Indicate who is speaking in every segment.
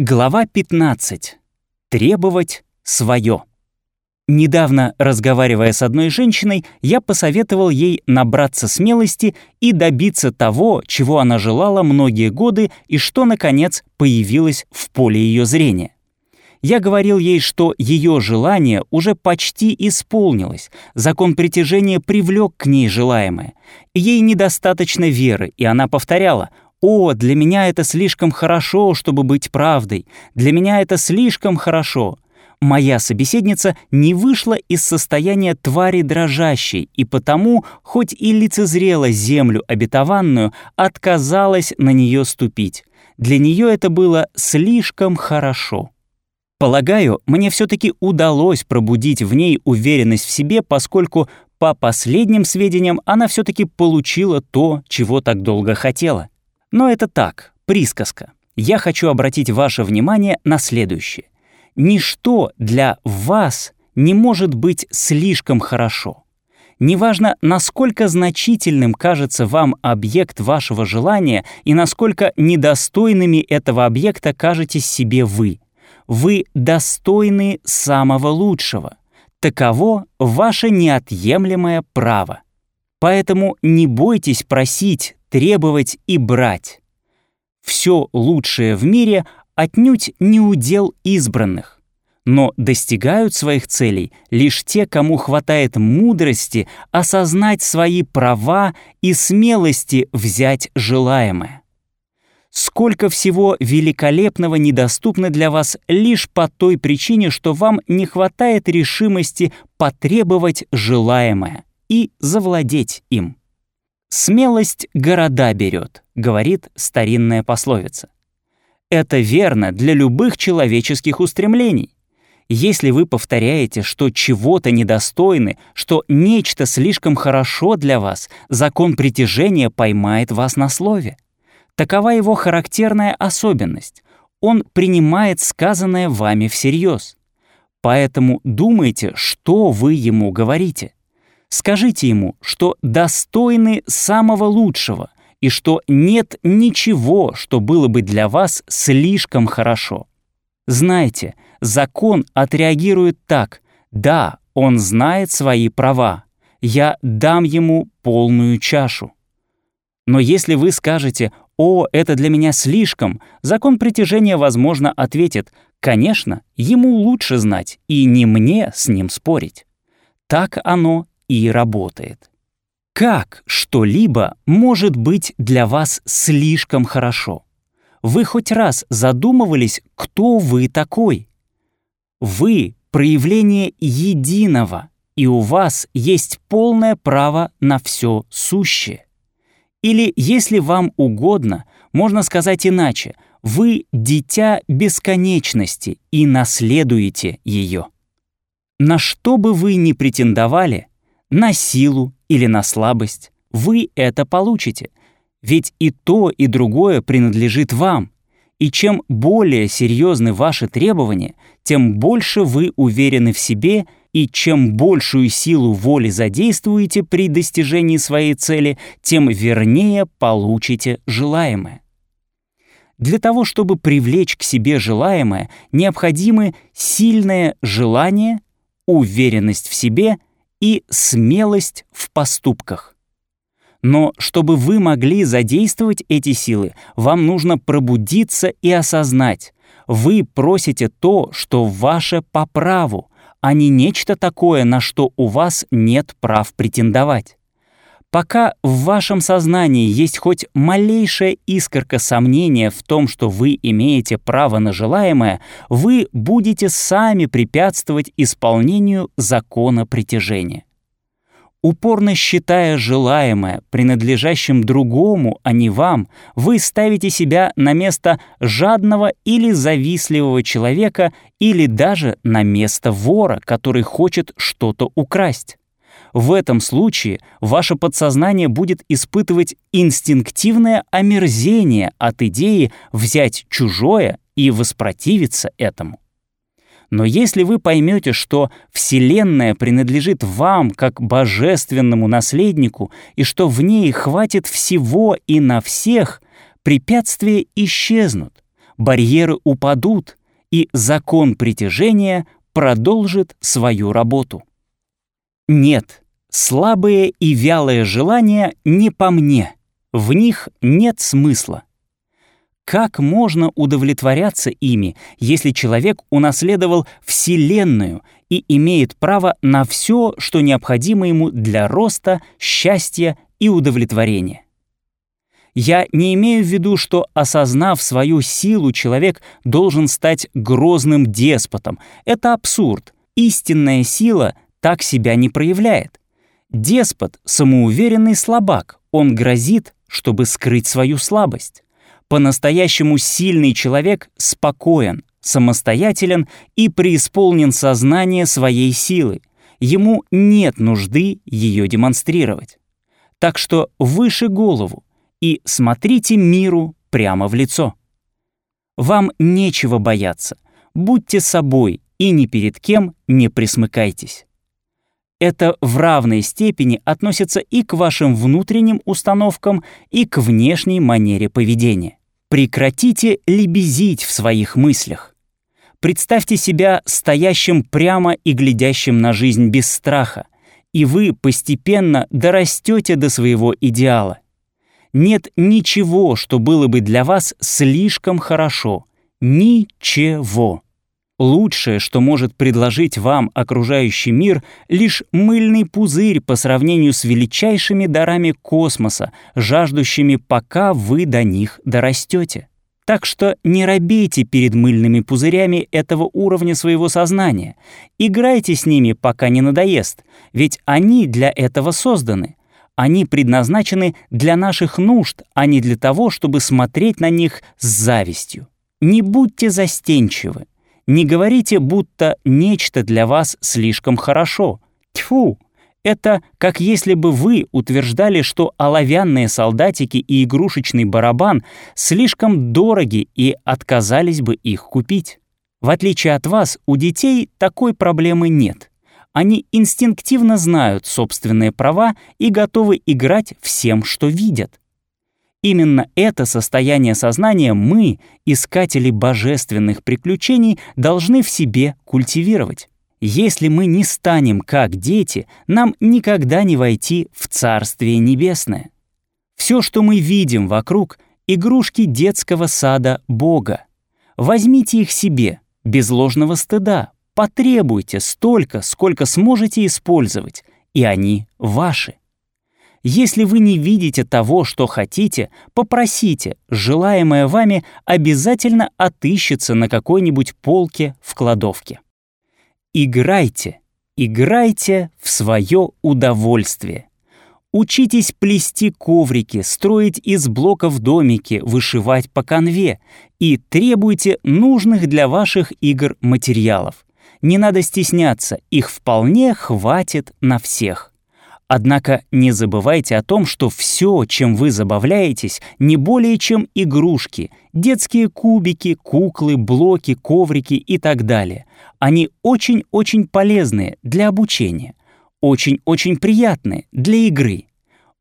Speaker 1: Глава 15. Требовать свое. Недавно, разговаривая с одной женщиной, я посоветовал ей набраться смелости и добиться того, чего она желала многие годы и что, наконец, появилось в поле ее зрения. Я говорил ей, что ее желание уже почти исполнилось, закон притяжения привлек к ней желаемое. Ей недостаточно веры, и она повторяла — «О, для меня это слишком хорошо, чтобы быть правдой. Для меня это слишком хорошо». Моя собеседница не вышла из состояния твари дрожащей, и потому, хоть и лицезрела землю обетованную, отказалась на нее ступить. Для нее это было слишком хорошо. Полагаю, мне все-таки удалось пробудить в ней уверенность в себе, поскольку, по последним сведениям, она все-таки получила то, чего так долго хотела. Но это так, присказка. Я хочу обратить ваше внимание на следующее. Ничто для вас не может быть слишком хорошо. Неважно, насколько значительным кажется вам объект вашего желания и насколько недостойными этого объекта кажетесь себе вы. Вы достойны самого лучшего. Таково ваше неотъемлемое право. Поэтому не бойтесь просить требовать и брать. Все лучшее в мире отнюдь не удел избранных, но достигают своих целей лишь те, кому хватает мудрости осознать свои права и смелости взять желаемое. Сколько всего великолепного недоступно для вас лишь по той причине, что вам не хватает решимости потребовать желаемое и завладеть им. «Смелость города берет», — говорит старинная пословица. Это верно для любых человеческих устремлений. Если вы повторяете, что чего-то недостойны, что нечто слишком хорошо для вас, закон притяжения поймает вас на слове. Такова его характерная особенность. Он принимает сказанное вами всерьез. Поэтому думайте, что вы ему говорите. Скажите ему, что достойны самого лучшего и что нет ничего, что было бы для вас слишком хорошо. Знайте, закон отреагирует так. Да, он знает свои права. Я дам ему полную чашу. Но если вы скажете «О, это для меня слишком», закон притяжения, возможно, ответит «Конечно, ему лучше знать, и не мне с ним спорить». Так оно и работает. Как что-либо может быть для вас слишком хорошо? Вы хоть раз задумывались, кто вы такой? Вы — проявление единого, и у вас есть полное право на все сущее. Или, если вам угодно, можно сказать иначе, вы — дитя бесконечности и наследуете ее. На что бы вы ни претендовали, на силу или на слабость, вы это получите. Ведь и то, и другое принадлежит вам. И чем более серьезны ваши требования, тем больше вы уверены в себе, и чем большую силу воли задействуете при достижении своей цели, тем вернее получите желаемое. Для того, чтобы привлечь к себе желаемое, необходимы сильное желание, уверенность в себе — и смелость в поступках. Но чтобы вы могли задействовать эти силы, вам нужно пробудиться и осознать, вы просите то, что ваше по праву, а не нечто такое, на что у вас нет прав претендовать. Пока в вашем сознании есть хоть малейшая искорка сомнения в том, что вы имеете право на желаемое, вы будете сами препятствовать исполнению закона притяжения. Упорно считая желаемое принадлежащим другому, а не вам, вы ставите себя на место жадного или завистливого человека или даже на место вора, который хочет что-то украсть. В этом случае ваше подсознание будет испытывать инстинктивное омерзение от идеи взять чужое и воспротивиться этому. Но если вы поймете, что Вселенная принадлежит вам как божественному наследнику и что в ней хватит всего и на всех, препятствия исчезнут. барьеры упадут, и закон притяжения продолжит свою работу. Нет, слабые и вялые желания не по мне, в них нет смысла. Как можно удовлетворяться ими, если человек унаследовал Вселенную и имеет право на все, что необходимо ему для роста, счастья и удовлетворения? Я не имею в виду, что, осознав свою силу, человек должен стать грозным деспотом. Это абсурд. Истинная сила так себя не проявляет. Деспот — самоуверенный слабак. Он грозит, чтобы скрыть свою слабость. По-настоящему сильный человек спокоен, самостоятелен и преисполнен сознания своей силы. Ему нет нужды ее демонстрировать. Так что выше голову и смотрите миру прямо в лицо. Вам нечего бояться. Будьте собой и ни перед кем не присмыкайтесь. Это в равной степени относится и к вашим внутренним установкам, и к внешней манере поведения. Прекратите лебезить в своих мыслях. Представьте себя стоящим прямо и глядящим на жизнь без страха, и вы постепенно дорастете до своего идеала. Нет ничего, что было бы для вас слишком хорошо. Ничего. Лучшее, что может предложить вам окружающий мир, лишь мыльный пузырь по сравнению с величайшими дарами космоса, жаждущими, пока вы до них дорастете. Так что не робейте перед мыльными пузырями этого уровня своего сознания. Играйте с ними, пока не надоест, ведь они для этого созданы. Они предназначены для наших нужд, а не для того, чтобы смотреть на них с завистью. Не будьте застенчивы. Не говорите, будто нечто для вас слишком хорошо. Тьфу! Это как если бы вы утверждали, что оловянные солдатики и игрушечный барабан слишком дороги и отказались бы их купить. В отличие от вас, у детей такой проблемы нет. Они инстинктивно знают собственные права и готовы играть всем, что видят. Именно это состояние сознания мы, искатели божественных приключений, должны в себе культивировать. Если мы не станем как дети, нам никогда не войти в Царствие Небесное. Все, что мы видим вокруг — игрушки детского сада Бога. Возьмите их себе, без ложного стыда, потребуйте столько, сколько сможете использовать, и они ваши. Если вы не видите того, что хотите, попросите, желаемое вами обязательно отыщется на какой-нибудь полке в кладовке. Играйте, играйте в свое удовольствие. Учитесь плести коврики, строить из блоков домики, вышивать по конве и требуйте нужных для ваших игр материалов. Не надо стесняться, их вполне хватит на всех. Однако не забывайте о том, что все, чем вы забавляетесь, не более чем игрушки, детские кубики, куклы, блоки, коврики и так далее. Они очень-очень полезные для обучения, очень-очень приятные для игры,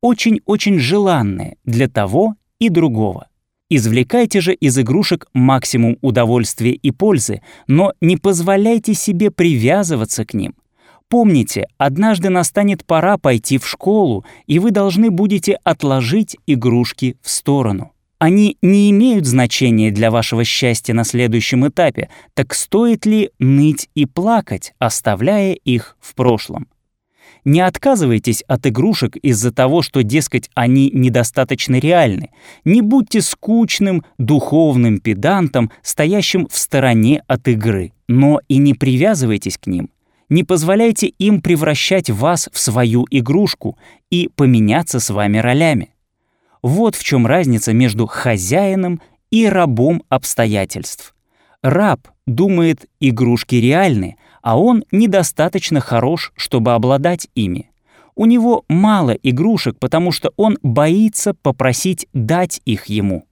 Speaker 1: очень-очень желанные для того и другого. Извлекайте же из игрушек максимум удовольствия и пользы, но не позволяйте себе привязываться к ним. Помните, однажды настанет пора пойти в школу, и вы должны будете отложить игрушки в сторону. Они не имеют значения для вашего счастья на следующем этапе, так стоит ли ныть и плакать, оставляя их в прошлом? Не отказывайтесь от игрушек из-за того, что, дескать, они недостаточно реальны. Не будьте скучным, духовным педантом, стоящим в стороне от игры. Но и не привязывайтесь к ним. Не позволяйте им превращать вас в свою игрушку и поменяться с вами ролями. Вот в чем разница между хозяином и рабом обстоятельств. Раб думает, игрушки реальны, а он недостаточно хорош, чтобы обладать ими. У него мало игрушек, потому что он боится попросить дать их ему.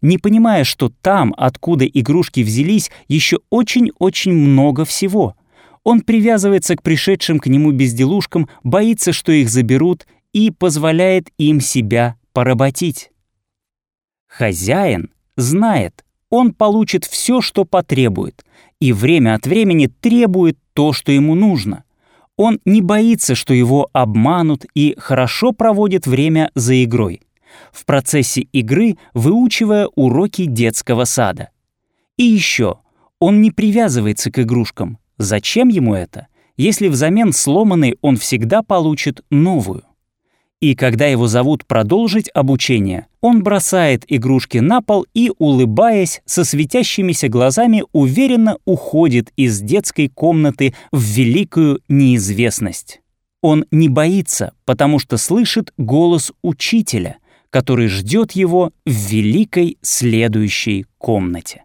Speaker 1: Не понимая, что там, откуда игрушки взялись, еще очень-очень много всего — он привязывается к пришедшим к нему безделушкам, боится, что их заберут, и позволяет им себя поработить. Хозяин знает, он получит все, что потребует, и время от времени требует то, что ему нужно. Он не боится, что его обманут, и хорошо проводит время за игрой. В процессе игры выучивая уроки детского сада. И еще, он не привязывается к игрушкам. Зачем ему это, если взамен сломанный он всегда получит новую? И когда его зовут продолжить обучение, он бросает игрушки на пол и, улыбаясь, со светящимися глазами уверенно уходит из детской комнаты в великую неизвестность. Он не боится, потому что слышит голос учителя, который ждет его в великой следующей комнате.